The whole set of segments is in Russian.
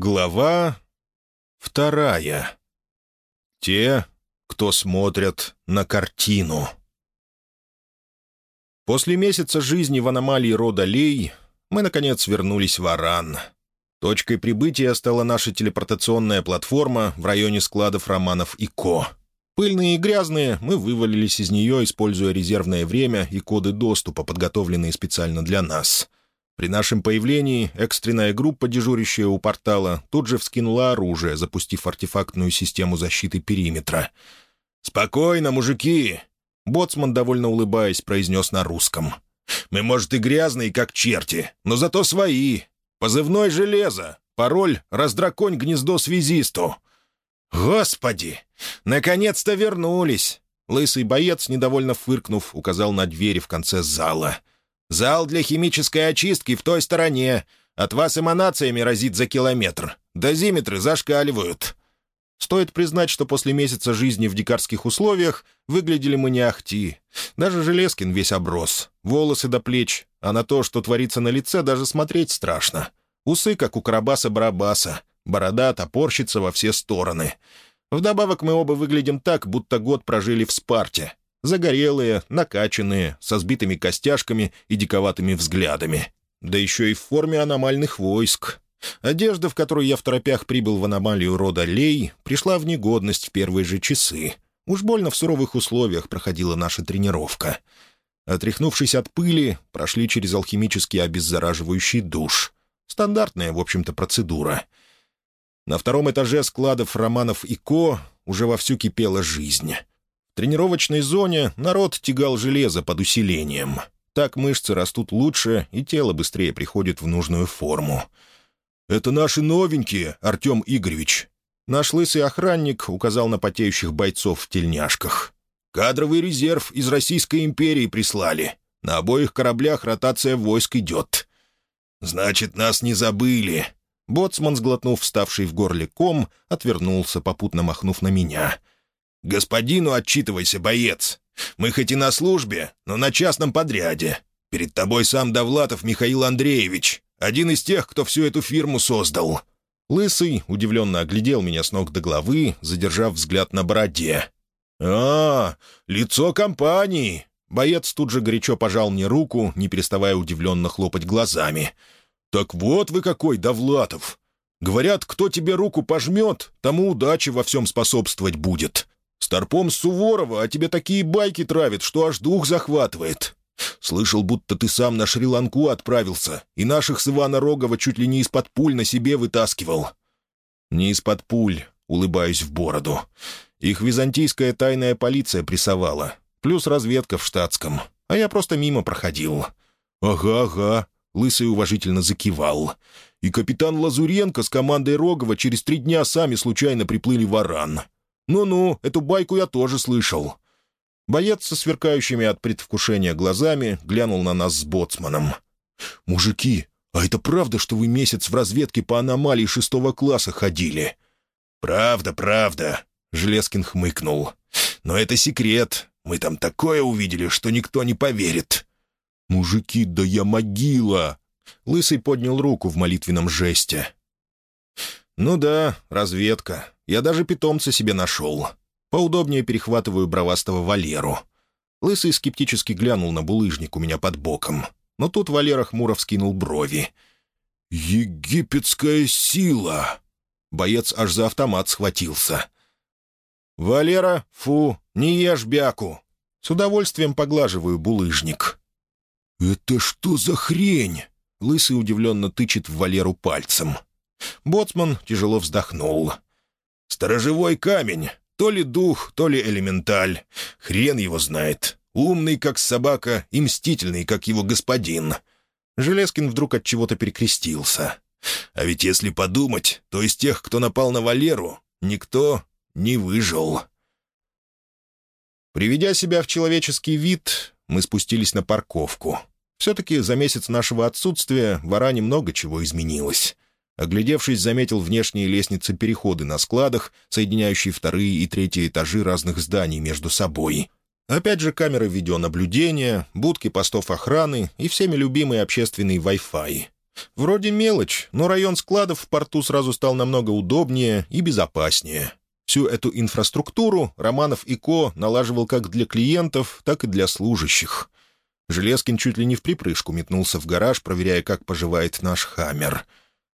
Глава вторая. Те, кто смотрят на картину. После месяца жизни в аномалии рода Лей мы, наконец, вернулись в Аран. Точкой прибытия стала наша телепортационная платформа в районе складов романов ИКО. Пыльные и грязные, мы вывалились из нее, используя резервное время и коды доступа, подготовленные специально для нас — при нашем появлении экстренная группа, дежурящая у портала, тут же вскинула оружие, запустив артефактную систему защиты периметра. «Спокойно, мужики!» Боцман, довольно улыбаясь, произнес на русском. «Мы, может, и грязные, как черти, но зато свои. Позывной «Железо». Пароль «Раздраконь гнездо связисту». «Господи! Наконец-то вернулись!» Лысый боец, недовольно фыркнув, указал на двери в конце зала. Зал для химической очистки в той стороне. От вас эманациями разит за километр. Дозиметры зашкаливают». Стоит признать, что после месяца жизни в дикарских условиях выглядели мы не ахти. Даже Железкин весь оброс. Волосы до плеч. А на то, что творится на лице, даже смотреть страшно. Усы, как у Карабаса-Барабаса. Борода топорщится во все стороны. Вдобавок мы оба выглядим так, будто год прожили в Спарте. Загорелые, накачанные, со сбитыми костяшками и диковатыми взглядами. Да еще и в форме аномальных войск. Одежда, в которой я в торопях прибыл в аномалию рода Лей, пришла в негодность в первые же часы. Уж больно в суровых условиях проходила наша тренировка. Отряхнувшись от пыли, прошли через алхимический обеззараживающий душ. Стандартная, в общем-то, процедура. На втором этаже складов романов и Ко уже вовсю кипела жизнь тренировочной зоне народ тягал железо под усилением. Так мышцы растут лучше, и тело быстрее приходит в нужную форму. «Это наши новенькие, Артем Игоревич». Наш лысый охранник указал на потеющих бойцов в тельняшках. «Кадровый резерв из Российской империи прислали. На обоих кораблях ротация войск идет». «Значит, нас не забыли». Боцман, сглотнув вставший в горле ком, отвернулся, попутно махнув на меня — «Господину отчитывайся, боец. Мы хоть и на службе, но на частном подряде. Перед тобой сам Довлатов Михаил Андреевич, один из тех, кто всю эту фирму создал». Лысый удивленно оглядел меня с ног до головы, задержав взгляд на бороде. «А, лицо компании!» Боец тут же горячо пожал мне руку, не переставая удивленно хлопать глазами. «Так вот вы какой, Довлатов! Говорят, кто тебе руку пожмет, тому удачи во всем способствовать будет. Старпом Суворова, а тебе такие байки травит, что аж дух захватывает. Слышал, будто ты сам на Шри-Ланку отправился, и наших с Ивана Рогова чуть ли не из-под пуль на себе вытаскивал». «Не из-под пуль», — улыбаюсь в бороду. «Их византийская тайная полиция прессовала, плюс разведка в штатском, а я просто мимо проходил». «Ага, ага», — Лысый уважительно закивал. «И капитан Лазуренко с командой Рогова через три дня сами случайно приплыли в Аран. «Ну-ну, эту байку я тоже слышал». Боец со сверкающими от предвкушения глазами глянул на нас с боцманом. «Мужики, а это правда, что вы месяц в разведке по аномалии шестого класса ходили?» «Правда, правда», — Железкин хмыкнул. «Но это секрет. Мы там такое увидели, что никто не поверит». «Мужики, да я могила!» Лысый поднял руку в молитвенном жесте. «Ну да, разведка. Я даже питомца себе нашел. Поудобнее перехватываю бровастого Валеру. Лысый скептически глянул на булыжник у меня под боком. Но тут Валера хмуро вскинул брови. «Египетская сила!» Боец аж за автомат схватился. «Валера, фу, не ешь бяку!» С удовольствием поглаживаю булыжник. «Это что за хрень?» Лысый удивленно тычет в Валеру пальцем. Боцман тяжело вздохнул. Сторожевой камень. То ли дух, то ли элементаль. Хрен его знает. Умный, как собака, и мстительный, как его господин. Железкин вдруг от чего-то перекрестился. А ведь если подумать, то из тех, кто напал на Валеру, никто не выжил. Приведя себя в человеческий вид, мы спустились на парковку. Все-таки за месяц нашего отсутствия в Аране много чего изменилось. Оглядевшись, заметил внешние лестницы-переходы на складах, соединяющие вторые и третьи этажи разных зданий между собой. Опять же камеры видеонаблюдения, будки постов охраны и всеми любимый общественный Wi-Fi. Вроде мелочь, но район складов в порту сразу стал намного удобнее и безопаснее. Всю эту инфраструктуру Романов и Ко налаживал как для клиентов, так и для служащих. Железкин чуть ли не в припрыжку метнулся в гараж, проверяя, как поживает наш «Хаммер».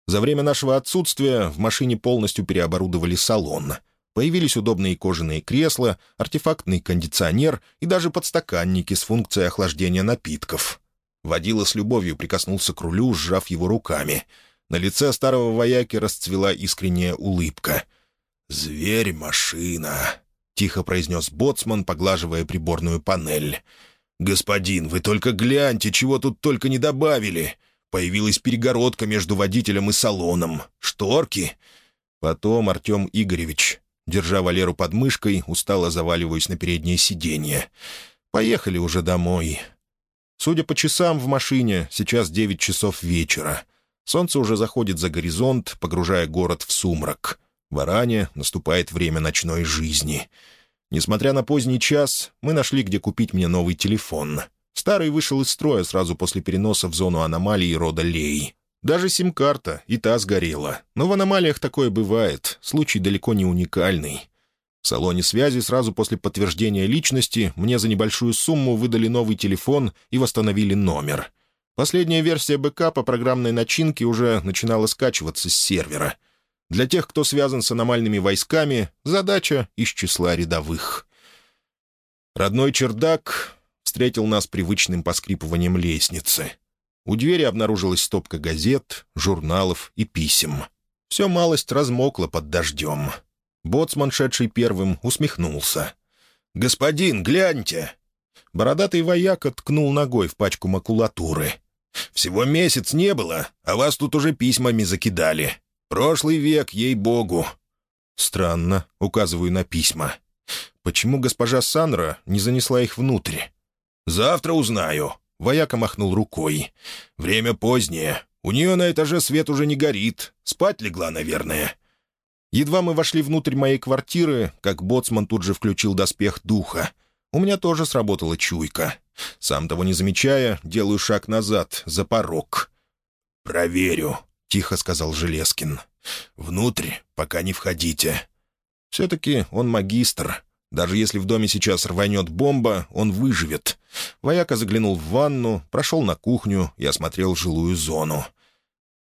За время нашего отсутствия в машине полностью переоборудовали салон. Появились удобные кожаные кресла, артефактный кондиционер и даже подстаканники с функцией охлаждения напитков. Водила с любовью прикоснулся к рулю, сжав его руками. На лице старого вояки расцвела искренняя улыбка. «Зверь-машина», — тихо произнес боцман, поглаживая приборную панель. «Господин, вы только гляньте, чего тут только не добавили. Появилась перегородка между водителем и салоном. Шторки». Потом Артем Игоревич, держа Валеру под мышкой, устало заваливаясь на переднее сиденье. «Поехали уже домой». Судя по часам в машине, сейчас девять часов вечера. Солнце уже заходит за горизонт, погружая город в сумрак. В Аране наступает время ночной жизни. Несмотря на поздний час, мы нашли, где купить мне новый телефон. Старый вышел из строя сразу после переноса в зону аномалии рода Лей. Даже сим-карта, и та сгорела. Но в аномалиях такое бывает, случай далеко не уникальный. В салоне связи сразу после подтверждения личности мне за небольшую сумму выдали новый телефон и восстановили номер. Последняя версия бэкапа программной начинки уже начинала скачиваться с сервера. Для тех, кто связан с аномальными войсками, задача из числа рядовых. Родной чердак встретил нас привычным поскрипыванием лестницы. У двери обнаружилась стопка газет, журналов и писем. Все малость размокло под дождем. Боцман, шедший первым, усмехнулся. «Господин, гляньте!» Бородатый вояка ткнул ногой в пачку макулатуры. «Всего месяц не было, а вас тут уже письмами закидали. Прошлый век, ей-богу!» «Странно», — указываю на письма. «Почему госпожа Санра не занесла их внутрь?» «Завтра узнаю», — вояка махнул рукой. «Время позднее. У нее на этаже свет уже не горит. Спать легла, наверное. Едва мы вошли внутрь моей квартиры, как боцман тут же включил доспех духа. У меня тоже сработала чуйка. Сам того не замечая, делаю шаг назад, за порог. «Проверю», — тихо сказал Железкин. «Внутрь пока не входите». Все-таки он магистр. Даже если в доме сейчас рванет бомба, он выживет. Вояка заглянул в ванну, прошел на кухню и осмотрел жилую зону.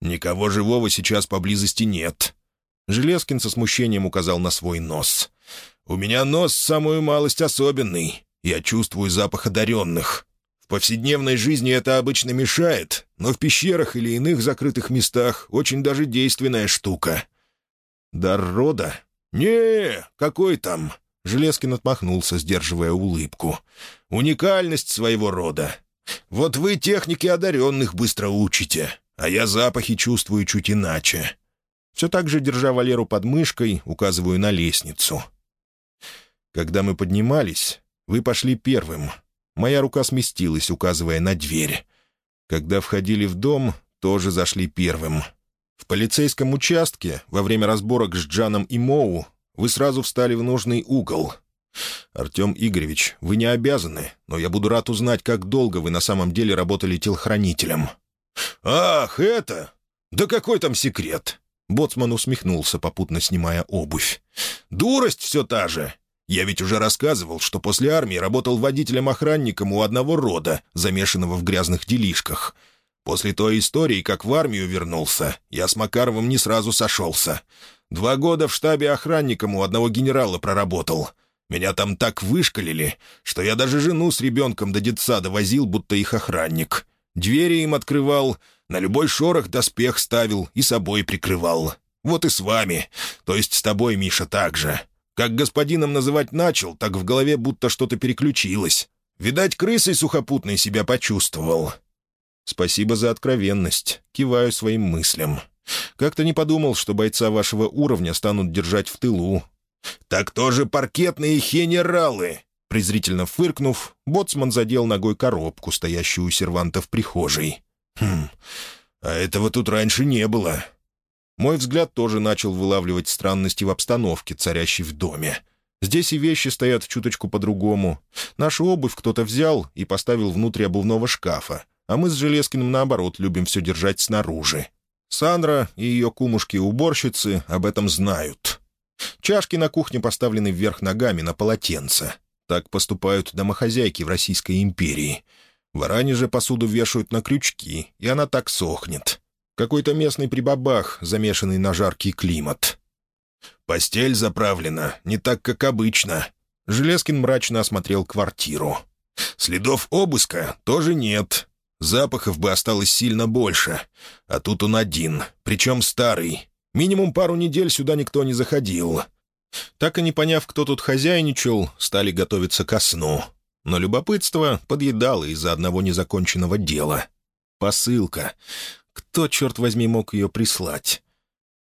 «Никого живого сейчас поблизости нет. Железкин со смущением указал на свой нос. «У меня нос самую малость особенный. Я чувствую запах одаренных. В повседневной жизни это обычно мешает, но в пещерах или иных закрытых местах очень даже действенная штука». «Дар рода?» «Не, какой там?» Железкин отмахнулся, сдерживая улыбку. «Уникальность своего рода. Вот вы техники одаренных быстро учите, а я запахи чувствую чуть иначе. Все так же, держа Валеру под мышкой, указываю на лестницу. Когда мы поднимались, вы пошли первым. Моя рука сместилась, указывая на дверь. Когда входили в дом, тоже зашли первым. В полицейском участке, во время разборок с Джаном и Моу, вы сразу встали в нужный угол. «Артем Игоревич, вы не обязаны, но я буду рад узнать, как долго вы на самом деле работали телохранителем». «Ах, это? Да какой там секрет? Боцман усмехнулся, попутно снимая обувь. «Дурость все та же. Я ведь уже рассказывал, что после армии работал водителем-охранником у одного рода, замешанного в грязных делишках. После той истории, как в армию вернулся, я с Макаровым не сразу сошелся. Два года в штабе охранником у одного генерала проработал. Меня там так вышкалили, что я даже жену с ребенком до детсада возил, будто их охранник. Двери им открывал, на любой шорох доспех ставил и собой прикрывал. Вот и с вами, то есть с тобой, Миша, так же. Как господином называть начал, так в голове будто что-то переключилось. Видать, крысой сухопутной себя почувствовал. Спасибо за откровенность. Киваю своим мыслям. Как-то не подумал, что бойца вашего уровня станут держать в тылу. «Так тоже паркетные хенералы!» Презрительно фыркнув, боцман задел ногой коробку, стоящую у серванта в прихожей. «Хм, а этого тут раньше не было». Мой взгляд тоже начал вылавливать странности в обстановке, царящей в доме. Здесь и вещи стоят чуточку по-другому. Нашу обувь кто-то взял и поставил внутрь обувного шкафа, а мы с Железкиным, наоборот, любим все держать снаружи. Сандра и ее кумушки-уборщицы об этом знают. Чашки на кухне поставлены вверх ногами на полотенце. Так поступают домохозяйки в Российской империи. В Иране же посуду вешают на крючки, и она так сохнет. Какой-то местный прибабах, замешанный на жаркий климат. «Постель заправлена, не так, как обычно». Железкин мрачно осмотрел квартиру. «Следов обыска тоже нет. Запахов бы осталось сильно больше. А тут он один, причем старый. Минимум пару недель сюда никто не заходил». Так и не поняв, кто тут хозяйничал, стали готовиться ко сну. Но любопытство подъедало из-за одного незаконченного дела. Посылка. Кто, черт возьми, мог ее прислать?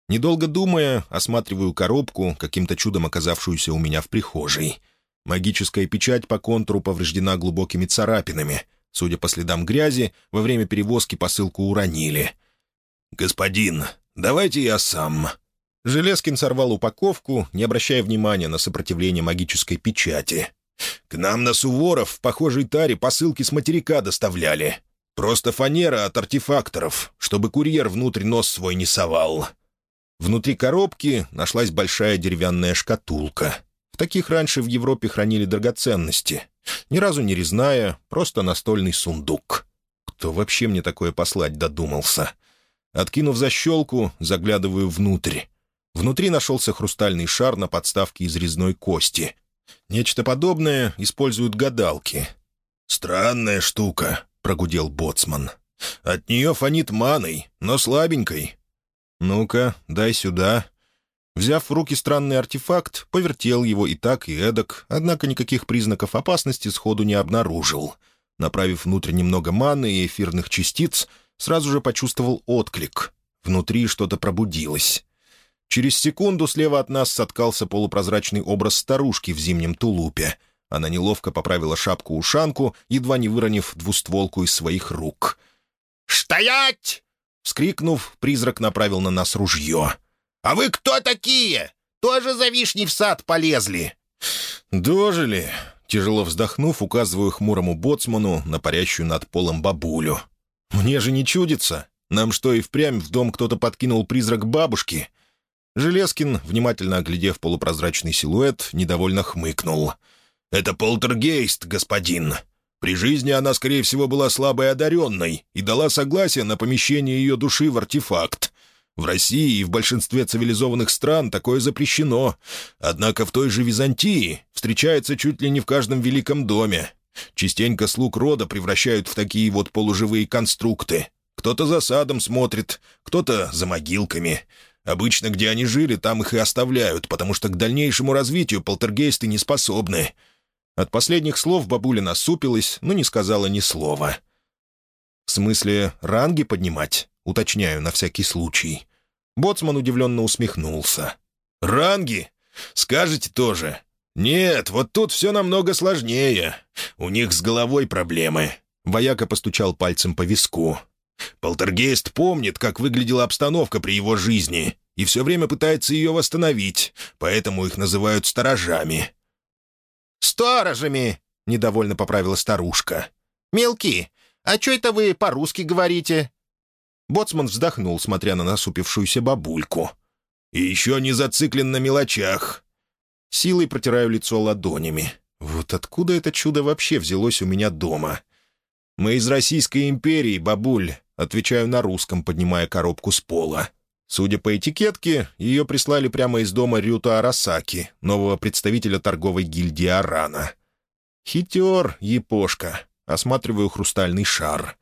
Недолго думая, осматриваю коробку, каким-то чудом оказавшуюся у меня в прихожей. Магическая печать по контуру повреждена глубокими царапинами. Судя по следам грязи, во время перевозки посылку уронили. «Господин, давайте я сам». Железкин сорвал упаковку, не обращая внимания на сопротивление магической печати. «К нам на Суворов в похожей таре посылки с материка доставляли. Просто фанера от артефакторов, чтобы курьер внутрь нос свой не совал. Внутри коробки нашлась большая деревянная шкатулка. В таких раньше в Европе хранили драгоценности. Ни разу не резная, просто настольный сундук. Кто вообще мне такое послать додумался? Откинув защелку, заглядываю внутрь. Внутри нашелся хрустальный шар на подставке из резной кости. Нечто подобное используют гадалки. «Странная штука», — прогудел боцман. «От нее фонит маной, но слабенькой». «Ну-ка, дай сюда». Взяв в руки странный артефакт, повертел его и так, и эдак, однако никаких признаков опасности сходу не обнаружил. Направив внутрь немного маны и эфирных частиц, сразу же почувствовал отклик. Внутри что-то пробудилось. Через секунду слева от нас соткался полупрозрачный образ старушки в зимнем тулупе — она неловко поправила шапку-ушанку, едва не выронив двустволку из своих рук. «Стоять!» Вскрикнув, призрак направил на нас ружье. «А вы кто такие? Тоже за вишней в сад полезли?» «Дожили!» Тяжело вздохнув, указываю хмурому боцману на парящую над полом бабулю. «Мне же не чудится. Нам что, и впрямь в дом кто-то подкинул призрак бабушки?» Железкин, внимательно оглядев полупрозрачный силуэт, недовольно хмыкнул — «Это полтергейст, господин. При жизни она, скорее всего, была слабой одаренной и дала согласие на помещение ее души в артефакт. В России и в большинстве цивилизованных стран такое запрещено. Однако в той же Византии встречается чуть ли не в каждом великом доме. Частенько слуг рода превращают в такие вот полуживые конструкты. Кто-то за садом смотрит, кто-то за могилками. Обычно, где они жили, там их и оставляют, потому что к дальнейшему развитию полтергейсты не способны. От последних слов бабуля насупилась, но не сказала ни слова. «В смысле, ранги поднимать?» — уточняю на всякий случай. Боцман удивленно усмехнулся. «Ранги? Скажете тоже?» «Нет, вот тут все намного сложнее. У них с головой проблемы». Вояка постучал пальцем по виску. «Полтергейст помнит, как выглядела обстановка при его жизни, и все время пытается ее восстановить, поэтому их называют сторожами. «Сторожами!» — недовольно поправила старушка. «Мелки, а чё это вы по-русски говорите?» Боцман вздохнул, смотря на насупившуюся бабульку. «И еще не зациклен на мелочах». Силой протираю лицо ладонями. Вот откуда это чудо вообще взялось у меня дома? «Мы из Российской империи, бабуль», — отвечаю на русском, поднимая коробку с пола. Судя по этикетке, ее прислали прямо из дома Рюта Арасаки, нового представителя торговой гильдии Арана. Хитер, епошка. Осматриваю хрустальный шар.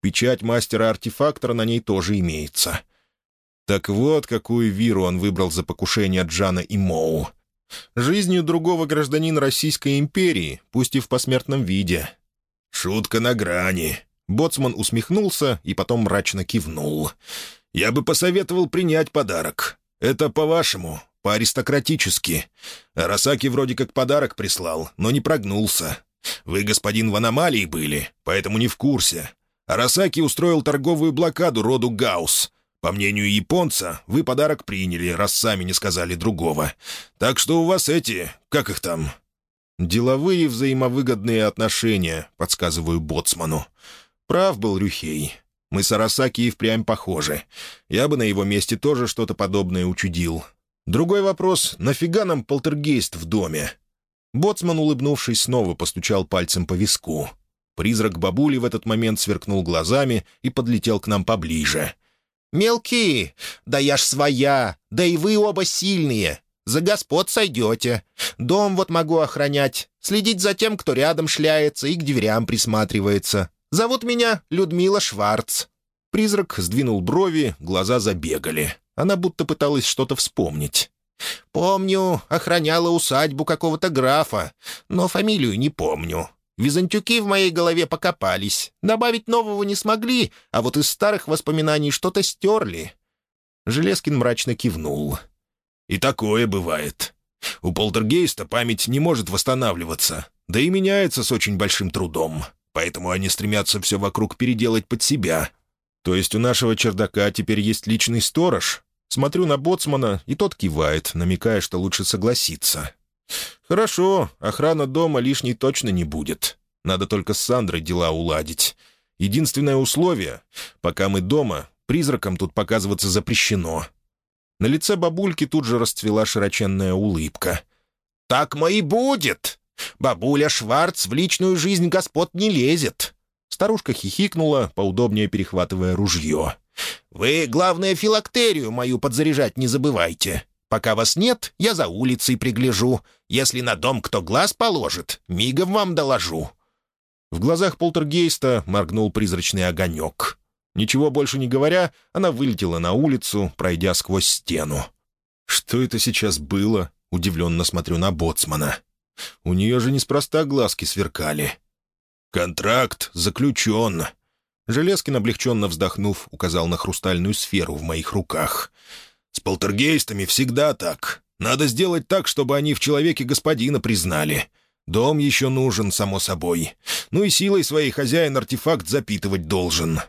Печать мастера-артефактора на ней тоже имеется. Так вот, какую виру он выбрал за покушение Джана и Моу. Жизнью другого гражданина Российской империи, пусть и в посмертном виде. «Шутка на грани». Боцман усмехнулся и потом мрачно кивнул. Я бы посоветовал принять подарок. Это по-вашему, по-аристократически. Арасаки вроде как подарок прислал, но не прогнулся. Вы, господин, в аномалии были, поэтому не в курсе. Арасаки устроил торговую блокаду роду Гаус. По мнению японца, вы подарок приняли, раз сами не сказали другого. Так что у вас эти, как их там?» «Деловые взаимовыгодные отношения», — подсказываю Боцману. Прав был Рюхей. Мы с Арасаки и впрямь похожи. Я бы на его месте тоже что-то подобное учудил. Другой вопрос — нафига нам полтергейст в доме? Боцман, улыбнувшись, снова постучал пальцем по виску. Призрак бабули в этот момент сверкнул глазами и подлетел к нам поближе. «Мелкие! Да я ж своя! Да и вы оба сильные! За господ сойдете. Дом вот могу охранять, следить за тем, кто рядом шляется и к дверям присматривается. Зовут меня Людмила Шварц». Призрак сдвинул брови, глаза забегали. Она будто пыталась что-то вспомнить. «Помню, охраняла усадьбу какого-то графа, но фамилию не помню. Византюки в моей голове покопались. Добавить нового не смогли, а вот из старых воспоминаний что-то стерли». Железкин мрачно кивнул. «И такое бывает. У полтергейста память не может восстанавливаться, да и меняется с очень большим трудом поэтому они стремятся все вокруг переделать под себя. То есть у нашего чердака теперь есть личный сторож? Смотрю на боцмана, и тот кивает, намекая, что лучше согласиться. «Хорошо, охрана дома лишней точно не будет. Надо только с Сандрой дела уладить. Единственное условие — пока мы дома, призракам тут показываться запрещено». На лице бабульки тут же расцвела широченная улыбка. «Так мы и будет!» Бабуля Шварц в личную жизнь господ не лезет». Старушка хихикнула, поудобнее перехватывая ружье. «Вы, главное, филактерию мою подзаряжать не забывайте. Пока вас нет, я за улицей пригляжу. Если на дом кто глаз положит, мигом вам доложу». В глазах полтергейста моргнул призрачный огонек. Ничего больше не говоря, она вылетела на улицу, пройдя сквозь стену. «Что это сейчас было?» — удивленно смотрю на боцмана. У нее же неспроста глазки сверкали. «Контракт заключен». Железкин, облегченно вздохнув, указал на хрустальную сферу в моих руках. «С полтергейстами всегда так. Надо сделать так, чтобы они в человеке господина признали. Дом еще нужен, само собой. Ну и силой своей хозяин артефакт запитывать должен».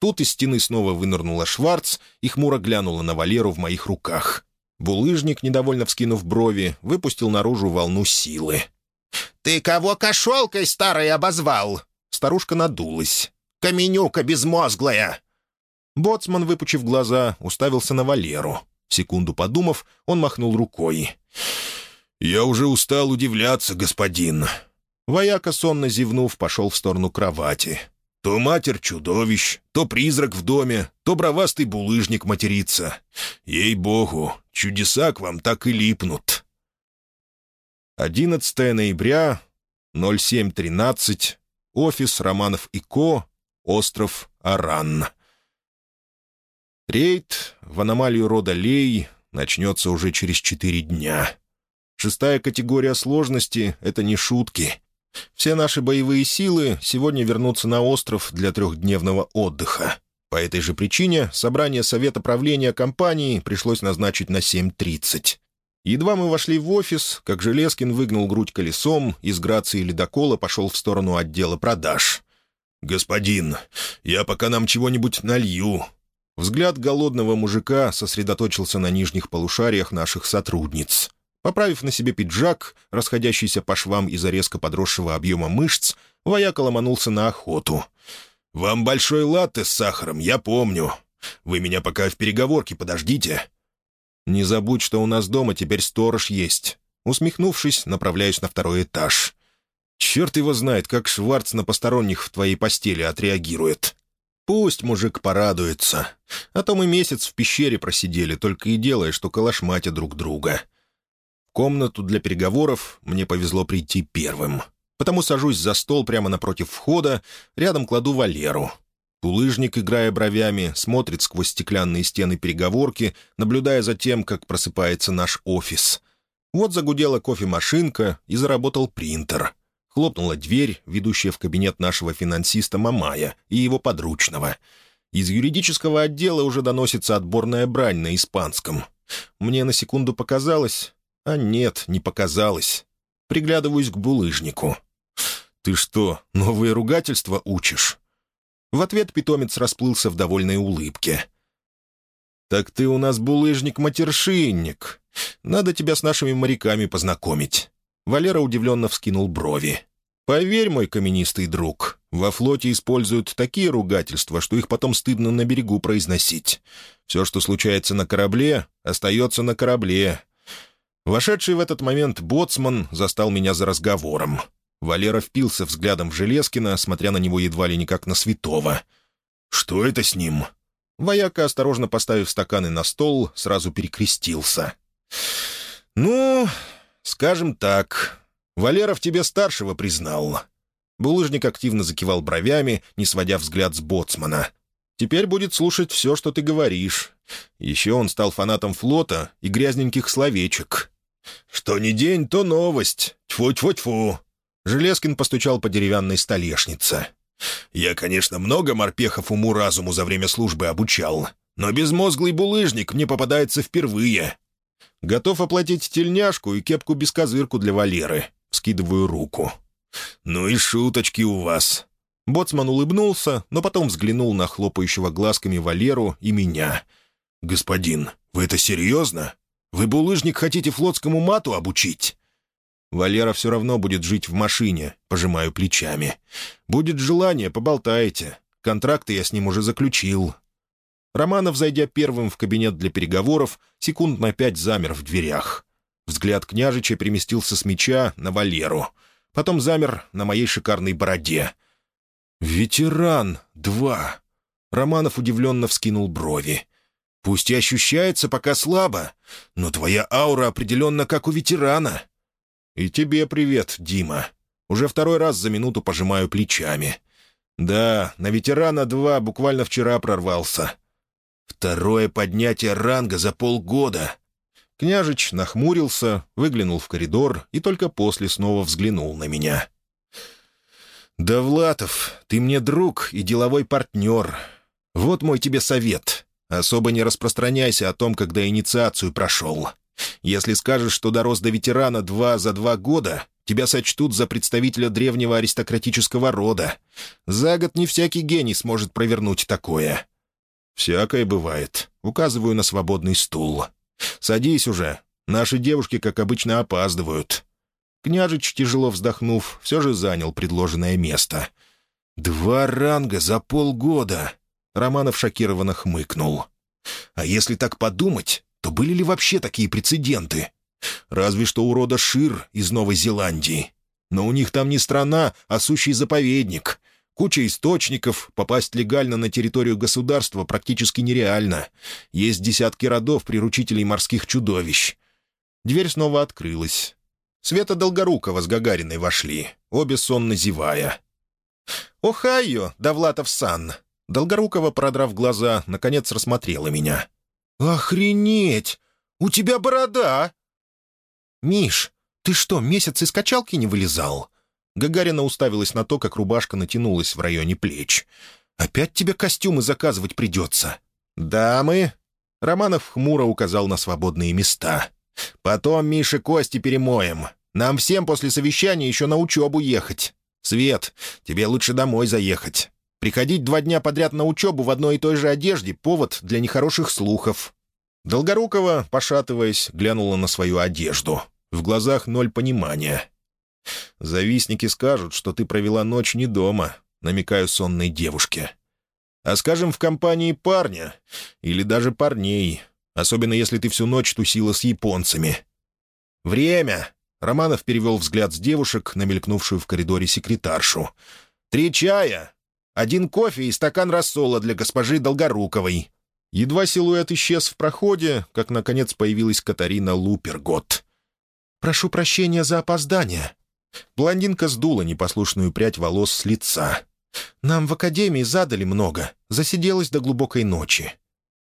Тут из стены снова вынырнула Шварц и хмуро глянула на Валеру в моих руках. Булыжник, недовольно вскинув брови, выпустил наружу волну силы. «Ты кого кошелкой старой обозвал?» Старушка надулась. «Каменюка безмозглая!» Боцман, выпучив глаза, уставился на Валеру. Секунду подумав, он махнул рукой. «Я уже устал удивляться, господин». Вояка, сонно зевнув, пошел в сторону кровати. То матерь чудовищ, то призрак в доме, то бровастый булыжник матерится. Ей-богу, чудеса к вам так и липнут. 11 ноября, 07.13, офис Романов и Ко, остров Аран. Рейд в аномалию рода Лей начнется уже через четыре дня. Шестая категория сложности — это не шутки. Все наши боевые силы сегодня вернутся на остров для трехдневного отдыха. По этой же причине собрание Совета правления компании пришлось назначить на 7.30. Едва мы вошли в офис, как Железкин выгнул грудь колесом и с грацией ледокола пошел в сторону отдела продаж. «Господин, я пока нам чего-нибудь налью». Взгляд голодного мужика сосредоточился на нижних полушариях наших сотрудниц. Поправив на себе пиджак, расходящийся по швам из-за резко подросшего объема мышц, вояка ломанулся на охоту. «Вам большой латте с сахаром, я помню. Вы меня пока в переговорке подождите». «Не забудь, что у нас дома теперь сторож есть». Усмехнувшись, направляюсь на второй этаж. «Черт его знает, как Шварц на посторонних в твоей постели отреагирует». «Пусть мужик порадуется. А то мы месяц в пещере просидели, только и делая, что калашматя друг друга» комнату для переговоров мне повезло прийти первым. Потому сажусь за стол прямо напротив входа, рядом кладу Валеру. Булыжник, играя бровями, смотрит сквозь стеклянные стены переговорки, наблюдая за тем, как просыпается наш офис. Вот загудела кофемашинка и заработал принтер. Хлопнула дверь, ведущая в кабинет нашего финансиста Мамая и его подручного. Из юридического отдела уже доносится отборная брань на испанском. Мне на секунду показалось, а нет, не показалось. Приглядываюсь к булыжнику. «Ты что, новые ругательства учишь?» В ответ питомец расплылся в довольной улыбке. «Так ты у нас булыжник-матершинник. Надо тебя с нашими моряками познакомить». Валера удивленно вскинул брови. «Поверь, мой каменистый друг, Во флоте используют такие ругательства, что их потом стыдно на берегу произносить. Все, что случается на корабле, остается на корабле. Вошедший в этот момент боцман застал меня за разговором. Валера впился взглядом в Железкина, смотря на него едва ли не как на святого. «Что это с ним?» Вояка, осторожно поставив стаканы на стол, сразу перекрестился. «Ну, скажем так, Валера в тебе старшего признал». Булыжник активно закивал бровями, не сводя взгляд с боцмана. «Теперь будет слушать все, что ты говоришь. Еще он стал фанатом флота и грязненьких словечек. Что ни день, то новость. Тьфу-тьфу-тьфу». Железкин постучал по деревянной столешнице. «Я, конечно, много морпехов уму-разуму за время службы обучал, но безмозглый булыжник мне попадается впервые. Готов оплатить тельняшку и кепку-бескозырку для Валеры. Скидываю руку. «Ну и шуточки у вас». Боцман улыбнулся, но потом взглянул на хлопающего глазками Валеру и меня. «Господин, вы это серьезно? Вы булыжник хотите флотскому мату обучить?» Валера все равно будет жить в машине, пожимаю плечами. Будет желание, поболтаете. Контракты я с ним уже заключил. Романов, зайдя первым в кабинет для переговоров, секунд на пять замер в дверях. Взгляд княжича переместился с меча на Валеру. Потом замер на моей шикарной бороде. «Ветеран! Два!» Романов удивленно вскинул брови. «Пусть и ощущается пока слабо, но твоя аура определенно как у ветерана». «И тебе привет, Дима. Уже второй раз за минуту пожимаю плечами. Да, на ветерана два буквально вчера прорвался. Второе поднятие ранга за полгода». Княжич нахмурился, выглянул в коридор и только после снова взглянул на меня. «Довлатов, ты мне друг и деловой партнер. Вот мой тебе совет. Особо не распространяйся о том, когда инициацию прошел. Если скажешь, что дорос до ветерана два за два года, тебя сочтут за представителя древнего аристократического рода. За год не всякий гений сможет провернуть такое». «Всякое бывает. Указываю на свободный стул. Садись уже. Наши девушки, как обычно, опаздывают». Княжич, тяжело вздохнув, все же занял предложенное место. «Два ранга за полгода!» Романов шокированно хмыкнул. «А если так подумать, то были ли вообще такие прецеденты? Разве что у рода Шир из Новой Зеландии. Но у них там не страна, а сущий заповедник. Куча источников, попасть легально на территорию государства практически нереально. Есть десятки родов приручителей морских чудовищ. Дверь снова открылась. Света Долгорукова с Гагариной вошли, обе сонно зевая. «Охайо, Давлатов-сан!» Долгорукова, продрав глаза, наконец рассмотрела меня. «Охренеть! У тебя борода!» «Миш, ты что, месяц из качалки не вылезал?» Гагарина уставилась на то, как рубашка натянулась в районе плеч. «Опять тебе костюмы заказывать придется?» «Дамы!» Романов хмуро указал на свободные места. «Потом, Миша, кости перемоем. Нам всем после совещания еще на учебу ехать. Свет, тебе лучше домой заехать. Приходить два дня подряд на учебу в одной и той же одежде — повод для нехороших слухов». Долгорукова, пошатываясь, глянула на свою одежду. В глазах ноль понимания. «Завистники скажут, что ты провела ночь не дома», — намекаю сонной девушке. «А скажем, в компании парня. Или даже парней. Особенно, если ты всю ночь тусила с японцами». «Время!» — Романов перевел взгляд с девушек на мелькнувшую в коридоре секретаршу. «Три чая! Один кофе и стакан рассола для госпожи Долгоруковой». Едва силуэт исчез в проходе, как, наконец, появилась Катарина Лупергот. «Прошу прощения за опоздание». Блондинка сдула непослушную прядь волос с лица. «Нам в академии задали много. Засиделась до глубокой ночи».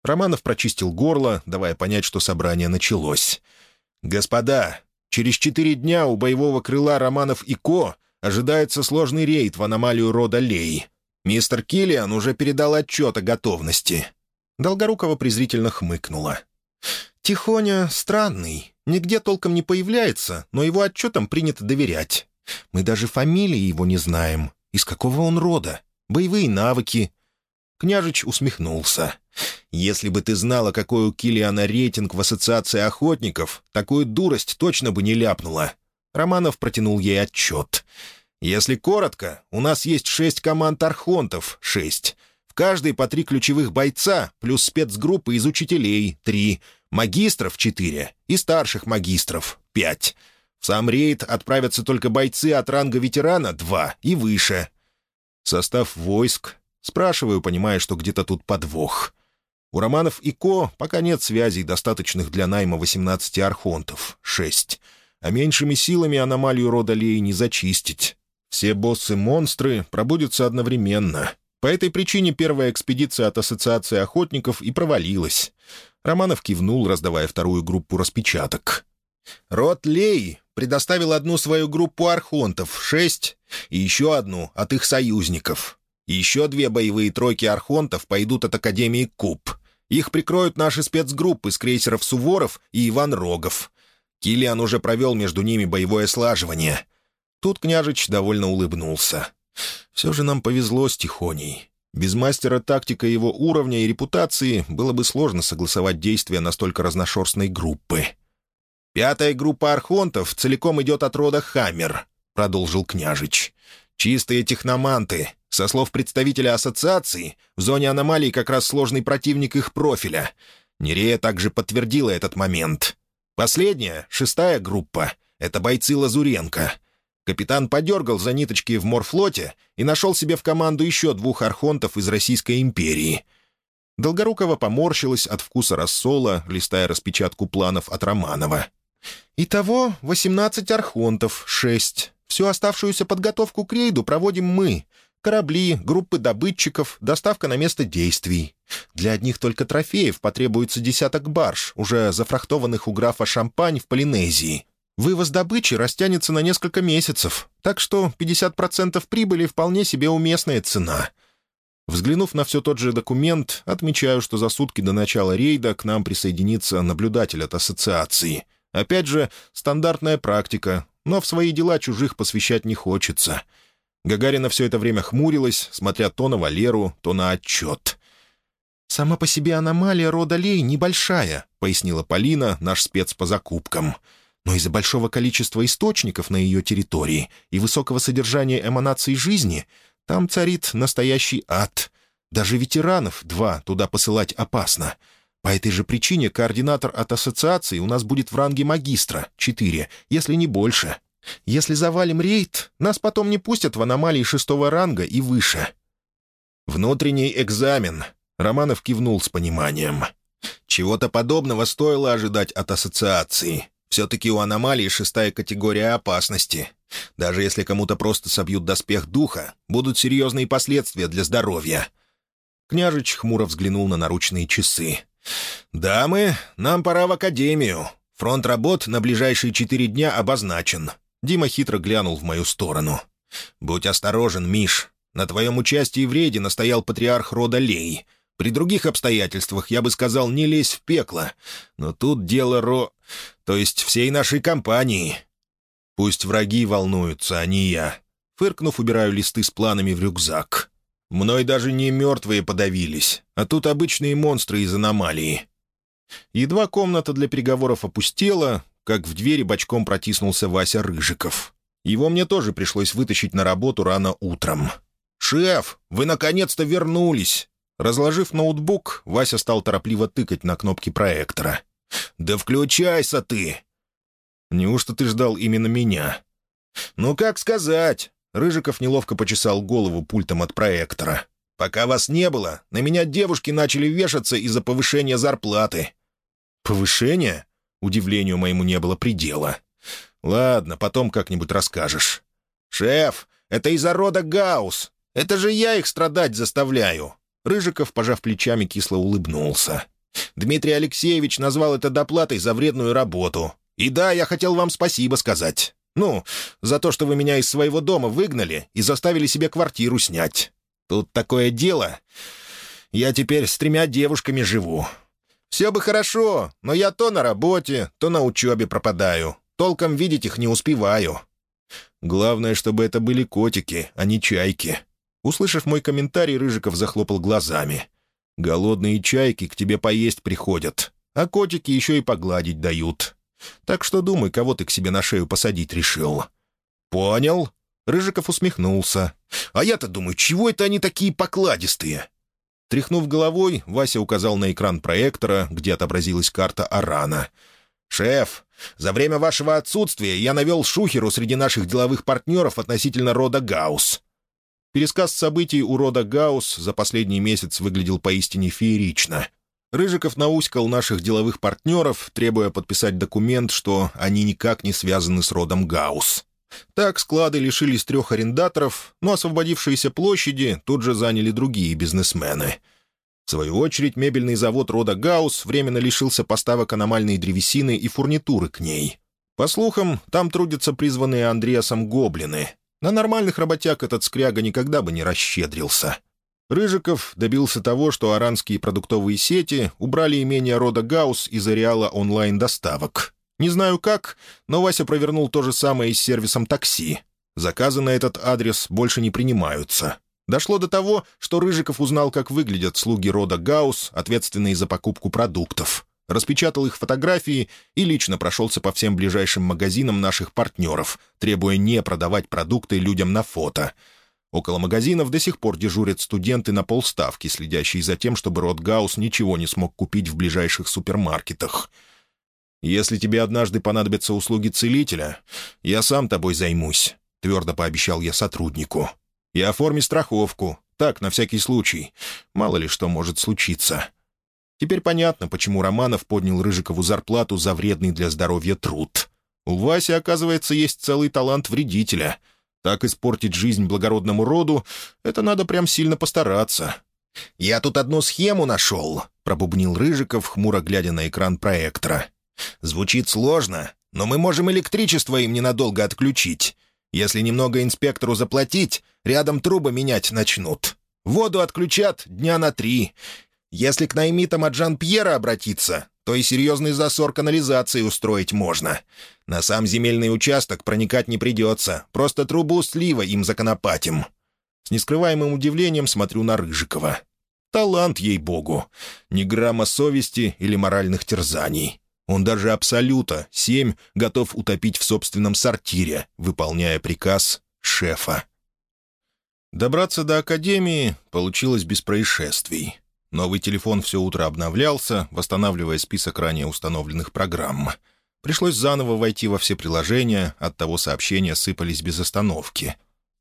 Романов прочистил горло, давая понять, что собрание началось. «Господа, через четыре дня у боевого крыла Романов и Ко ожидается сложный рейд в аномалию рода Лей. Мистер Киллиан уже передал отчет о готовности». Долгорукова презрительно хмыкнула. «Тихоня странный. Нигде толком не появляется, но его отчетам принято доверять. Мы даже фамилии его не знаем. Из какого он рода? Боевые навыки?» Княжич усмехнулся. «Если бы ты знала, какой у Киллиана рейтинг в Ассоциации охотников, такую дурость точно бы не ляпнула». Романов протянул ей отчет. Если коротко, у нас есть шесть команд архонтов, шесть. В каждой по три ключевых бойца, плюс спецгруппы из учителей, три, магистров, четыре, и старших магистров, пять. В сам рейд отправятся только бойцы от ранга ветерана, два, и выше. Состав войск. Спрашиваю, понимая, что где-то тут подвох. У Романов и Ко пока нет связей, достаточных для найма 18 архонтов, шесть. А меньшими силами аномалию рода Леи не зачистить. Все боссы-монстры пробудятся одновременно. По этой причине первая экспедиция от Ассоциации охотников и провалилась. Романов кивнул, раздавая вторую группу распечаток. «Род Лей предоставил одну свою группу архонтов, шесть, и еще одну от их союзников. Еще две боевые тройки архонтов пойдут от Академии Куб. Их прикроют наши спецгруппы с крейсеров «Суворов» и «Иван Рогов». Килиан уже провел между ними боевое слаживание — Тут княжич довольно улыбнулся. «Все же нам повезло с Тихоней. Без мастера тактика его уровня и репутации было бы сложно согласовать действия настолько разношерстной группы». «Пятая группа архонтов целиком идет от рода Хаммер», — продолжил княжич. «Чистые техноманты. Со слов представителя ассоциации, в зоне аномалий как раз сложный противник их профиля. Нерея также подтвердила этот момент. Последняя, шестая группа — это бойцы Лазуренко — Капитан подергал за ниточки в морфлоте и нашел себе в команду еще двух архонтов из Российской империи. Долгорукова поморщилась от вкуса рассола, листая распечатку планов от Романова. «Итого восемнадцать архонтов, шесть. Всю оставшуюся подготовку к рейду проводим мы. Корабли, группы добытчиков, доставка на место действий. Для одних только трофеев потребуется десяток барж, уже зафрахтованных у графа Шампань в Полинезии. Вывоз добычи растянется на несколько месяцев, так что 50% прибыли вполне себе уместная цена. Взглянув на все тот же документ, отмечаю, что за сутки до начала рейда к нам присоединится наблюдатель от ассоциации. Опять же, стандартная практика, но в свои дела чужих посвящать не хочется. Гагарина все это время хмурилась, смотря то на Валеру, то на отчет. «Сама по себе аномалия рода Лей небольшая», — пояснила Полина, наш спец по закупкам — но из-за большого количества источников на ее территории и высокого содержания эманаций жизни там царит настоящий ад. Даже ветеранов два туда посылать опасно. По этой же причине координатор от ассоциации у нас будет в ранге магистра, четыре, если не больше. Если завалим рейд, нас потом не пустят в аномалии шестого ранга и выше». «Внутренний экзамен», — Романов кивнул с пониманием. «Чего-то подобного стоило ожидать от ассоциации. Все-таки у аномалии шестая категория опасности. Даже если кому-то просто собьют доспех духа, будут серьезные последствия для здоровья». Княжич хмуро взглянул на наручные часы. «Дамы, нам пора в академию. Фронт работ на ближайшие четыре дня обозначен». Дима хитро глянул в мою сторону. «Будь осторожен, Миш. На твоем участии в рейде настоял патриарх рода Лей. При других обстоятельствах я бы сказал, не лезь в пекло. Но тут дело Ро... То есть всей нашей компании. Пусть враги волнуются, а не я. Фыркнув, убираю листы с планами в рюкзак. Мной даже не мертвые подавились, а тут обычные монстры из аномалии. Едва комната для переговоров опустела, как в двери бочком протиснулся Вася Рыжиков. Его мне тоже пришлось вытащить на работу рано утром. «Шеф, вы наконец-то вернулись!» Разложив ноутбук, Вася стал торопливо тыкать на кнопки проектора. «Да включайся ты!» «Неужто ты ждал именно меня?» «Ну, как сказать?» Рыжиков неловко почесал голову пультом от проектора. «Пока вас не было, на меня девушки начали вешаться из-за повышения зарплаты». «Повышение?» Удивлению моему не было предела. «Ладно, потом как-нибудь расскажешь». «Шеф, это из-за рода Гаус. Это же я их страдать заставляю». Рыжиков, пожав плечами, кисло улыбнулся. Дмитрий Алексеевич назвал это доплатой за вредную работу. И да, я хотел вам спасибо сказать. Ну, за то, что вы меня из своего дома выгнали и заставили себе квартиру снять. Тут такое дело. Я теперь с тремя девушками живу. Все бы хорошо, но я то на работе, то на учебе пропадаю. Толком видеть их не успеваю. Главное, чтобы это были котики, а не чайки. Услышав мой комментарий, Рыжиков захлопал глазами. Голодные чайки к тебе поесть приходят, а котики еще и погладить дают. Так что думай, кого ты к себе на шею посадить решил». «Понял». Рыжиков усмехнулся. «А я-то думаю, чего это они такие покладистые?» Тряхнув головой, Вася указал на экран проектора, где отобразилась карта Арана. «Шеф, за время вашего отсутствия я навел шухеру среди наших деловых партнеров относительно рода Гаусс». Пересказ событий у рода Гаусс за последний месяц выглядел поистине феерично. Рыжиков науськал наших деловых партнеров, требуя подписать документ, что они никак не связаны с родом Гаусс. Так склады лишились трех арендаторов, но освободившиеся площади тут же заняли другие бизнесмены. В свою очередь, мебельный завод рода Гаусс временно лишился поставок аномальной древесины и фурнитуры к ней. По слухам, там трудятся призванные Андреасом гоблины. На нормальных работяг этот скряга никогда бы не расщедрился. Рыжиков добился того, что аранские продуктовые сети убрали имение рода Гаусс из ареала онлайн-доставок. Не знаю как, но Вася провернул то же самое и с сервисом такси. Заказы на этот адрес больше не принимаются. Дошло до того, что Рыжиков узнал, как выглядят слуги рода Гаус, ответственные за покупку продуктов. Распечатал их фотографии и лично прошелся по всем ближайшим магазинам наших партнеров, требуя не продавать продукты людям на фото. Около магазинов до сих пор дежурят студенты на полставки, следящие за тем, чтобы род Гаус ничего не смог купить в ближайших супермаркетах — «Если тебе однажды понадобятся услуги целителя, я сам тобой займусь», — твердо пообещал я сотруднику. «И оформи страховку, так, на всякий случай. Мало ли что может случиться». Теперь понятно, почему Романов поднял Рыжикову зарплату за вредный для здоровья труд. У Васи, оказывается, есть целый талант вредителя. Так испортить жизнь благородному роду — это надо прям сильно постараться. «Я тут одну схему нашел», — пробубнил Рыжиков, хмуро глядя на экран проектора. Звучит сложно, но мы можем электричество им ненадолго отключить. Если немного инспектору заплатить, рядом трубы менять начнут. Воду отключат дня на три. Если к наймитам от Жан-Пьера обратиться, то и серьезный засор канализации устроить можно. На сам земельный участок проникать не придется, просто трубу слива им законопатим. С нескрываемым удивлением смотрю на Рыжикова. Талант, ей-богу. Ни грамма совести или моральных терзаний. Он даже Абсолюта, семь, готов утопить в собственном сортире, выполняя приказ шефа. Добраться до Академии получилось без происшествий. Новый телефон все утро обновлялся, восстанавливая список ранее установленных программ. Пришлось заново войти во все приложения, оттого сообщения сыпались без остановки.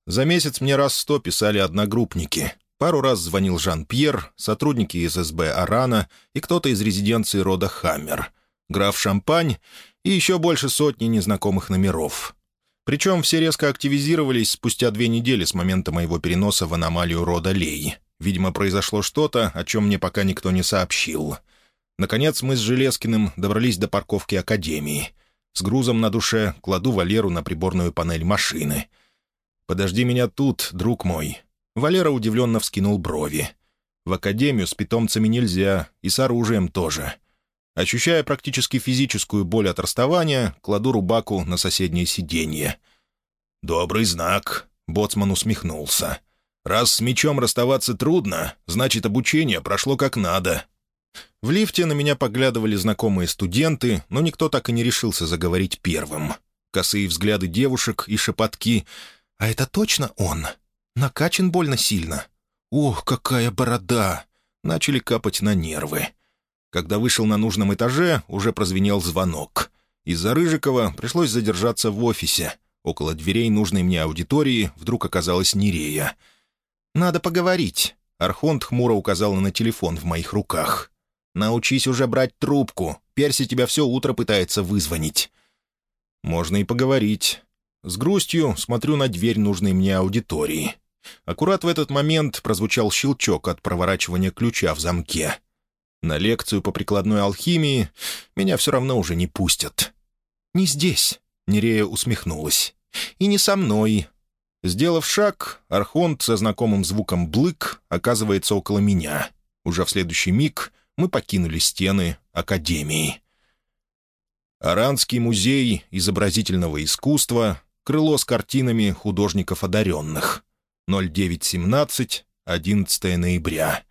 За месяц мне раз сто писали одногруппники. Пару раз звонил Жан-Пьер, сотрудники из СБ «Арана» и кто-то из резиденции рода «Хаммер» граф Шампань и еще больше сотни незнакомых номеров. Причем все резко активизировались спустя две недели с момента моего переноса в аномалию рода Лей. Видимо, произошло что-то, о чем мне пока никто не сообщил. Наконец мы с Железкиным добрались до парковки Академии. С грузом на душе кладу Валеру на приборную панель машины. «Подожди меня тут, друг мой». Валера удивленно вскинул брови. «В Академию с питомцами нельзя, и с оружием тоже. Ощущая практически физическую боль от расставания, кладу рубаку на соседнее сиденье. «Добрый знак», — Боцман усмехнулся. «Раз с мечом расставаться трудно, значит, обучение прошло как надо». В лифте на меня поглядывали знакомые студенты, но никто так и не решился заговорить первым. Косые взгляды девушек и шепотки. «А это точно он? Накачан больно сильно? Ох, какая борода!» Начали капать на нервы. Когда вышел на нужном этаже, уже прозвенел звонок. Из-за Рыжикова пришлось задержаться в офисе. Около дверей нужной мне аудитории вдруг оказалась Нерея. «Надо поговорить», — Архонт хмуро указал на телефон в моих руках. «Научись уже брать трубку. Перси тебя все утро пытается вызвонить». «Можно и поговорить». С грустью смотрю на дверь нужной мне аудитории. Аккурат в этот момент прозвучал щелчок от проворачивания ключа в замке. На лекцию по прикладной алхимии меня все равно уже не пустят. «Не здесь», — Нерея усмехнулась. «И не со мной». Сделав шаг, Архонт со знакомым звуком «блык» оказывается около меня. Уже в следующий миг мы покинули стены Академии. Аранский музей изобразительного искусства, крыло с картинами художников одаренных. 0917, 11 ноября.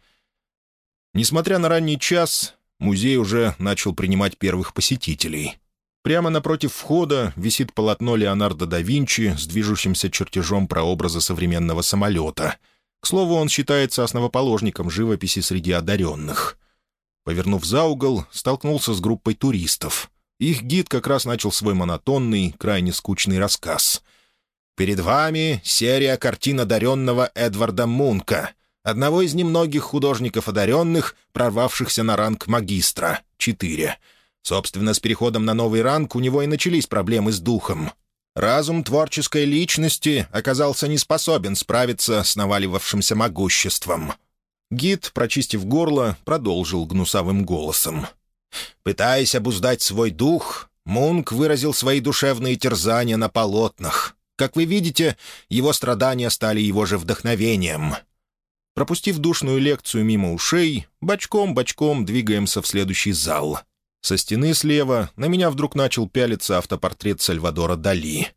Несмотря на ранний час, музей уже начал принимать первых посетителей. Прямо напротив входа висит полотно Леонардо да Винчи с движущимся чертежом прообраза современного самолета. К слову, он считается основоположником живописи среди одаренных. Повернув за угол, столкнулся с группой туристов. Их гид как раз начал свой монотонный, крайне скучный рассказ. «Перед вами серия картин одаренного Эдварда Мунка, одного из немногих художников одаренных, прорвавшихся на ранг магистра, 4. Собственно, с переходом на новый ранг у него и начались проблемы с духом. Разум творческой личности оказался не способен справиться с наваливавшимся могуществом. Гид, прочистив горло, продолжил гнусавым голосом. Пытаясь обуздать свой дух, Мунк выразил свои душевные терзания на полотнах. Как вы видите, его страдания стали его же вдохновением. Пропустив душную лекцию мимо ушей, бочком-бочком двигаемся в следующий зал — со стены слева на меня вдруг начал пялиться автопортрет Сальвадора Дали.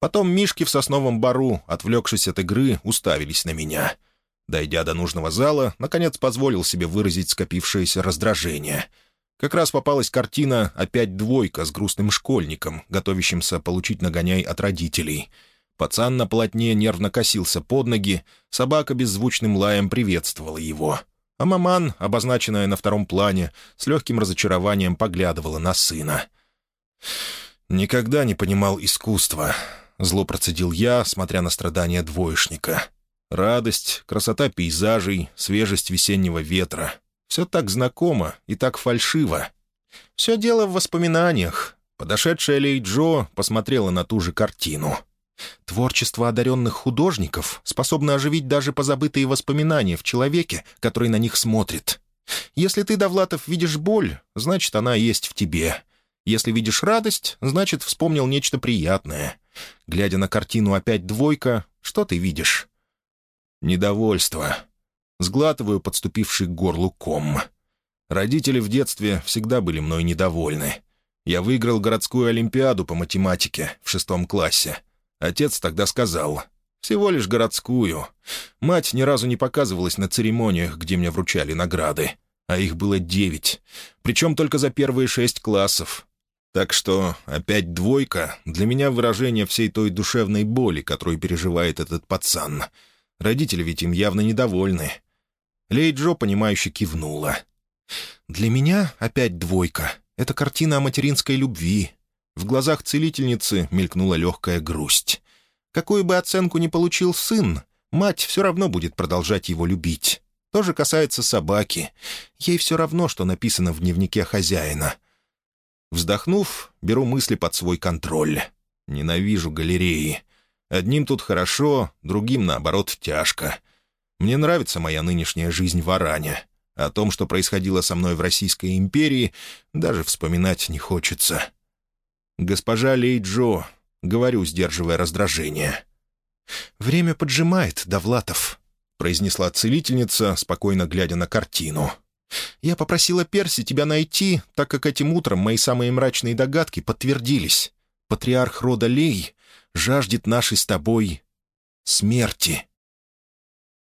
Потом мишки в сосновом бару, отвлекшись от игры, уставились на меня. Дойдя до нужного зала, наконец позволил себе выразить скопившееся раздражение. Как раз попалась картина «Опять двойка» с грустным школьником, готовящимся получить нагоняй от родителей. Пацан на полотне нервно косился под ноги, собака беззвучным лаем приветствовала его — а маман, обозначенная на втором плане, с легким разочарованием поглядывала на сына. «Никогда не понимал искусства», — зло процедил я, смотря на страдания двоечника. «Радость, красота пейзажей, свежесть весеннего ветра — все так знакомо и так фальшиво. Все дело в воспоминаниях». Подошедшая Лей Джо посмотрела на ту же картину — Творчество одаренных художников способно оживить даже позабытые воспоминания в человеке, который на них смотрит. Если ты, Довлатов, видишь боль, значит, она есть в тебе. Если видишь радость, значит, вспомнил нечто приятное. Глядя на картину «Опять двойка», что ты видишь? Недовольство. Сглатываю подступивший к горлу ком. Родители в детстве всегда были мной недовольны. Я выиграл городскую олимпиаду по математике в шестом классе — Отец тогда сказал, «Всего лишь городскую». Мать ни разу не показывалась на церемониях, где мне вручали награды. А их было девять. Причем только за первые шесть классов. Так что опять двойка для меня выражение всей той душевной боли, которую переживает этот пацан. Родители ведь им явно недовольны. Лей Джо, понимающе кивнула. «Для меня опять двойка. Это картина о материнской любви, в глазах целительницы мелькнула легкая грусть. Какую бы оценку ни получил сын, мать все равно будет продолжать его любить. То же касается собаки. Ей все равно, что написано в дневнике хозяина. Вздохнув, беру мысли под свой контроль. Ненавижу галереи. Одним тут хорошо, другим, наоборот, тяжко. Мне нравится моя нынешняя жизнь в Аране. О том, что происходило со мной в Российской империи, даже вспоминать не хочется. «Госпожа Лейджо», — говорю, сдерживая раздражение. «Время поджимает, Довлатов», — произнесла целительница, спокойно глядя на картину. «Я попросила Перси тебя найти, так как этим утром мои самые мрачные догадки подтвердились. Патриарх рода Лей жаждет нашей с тобой смерти».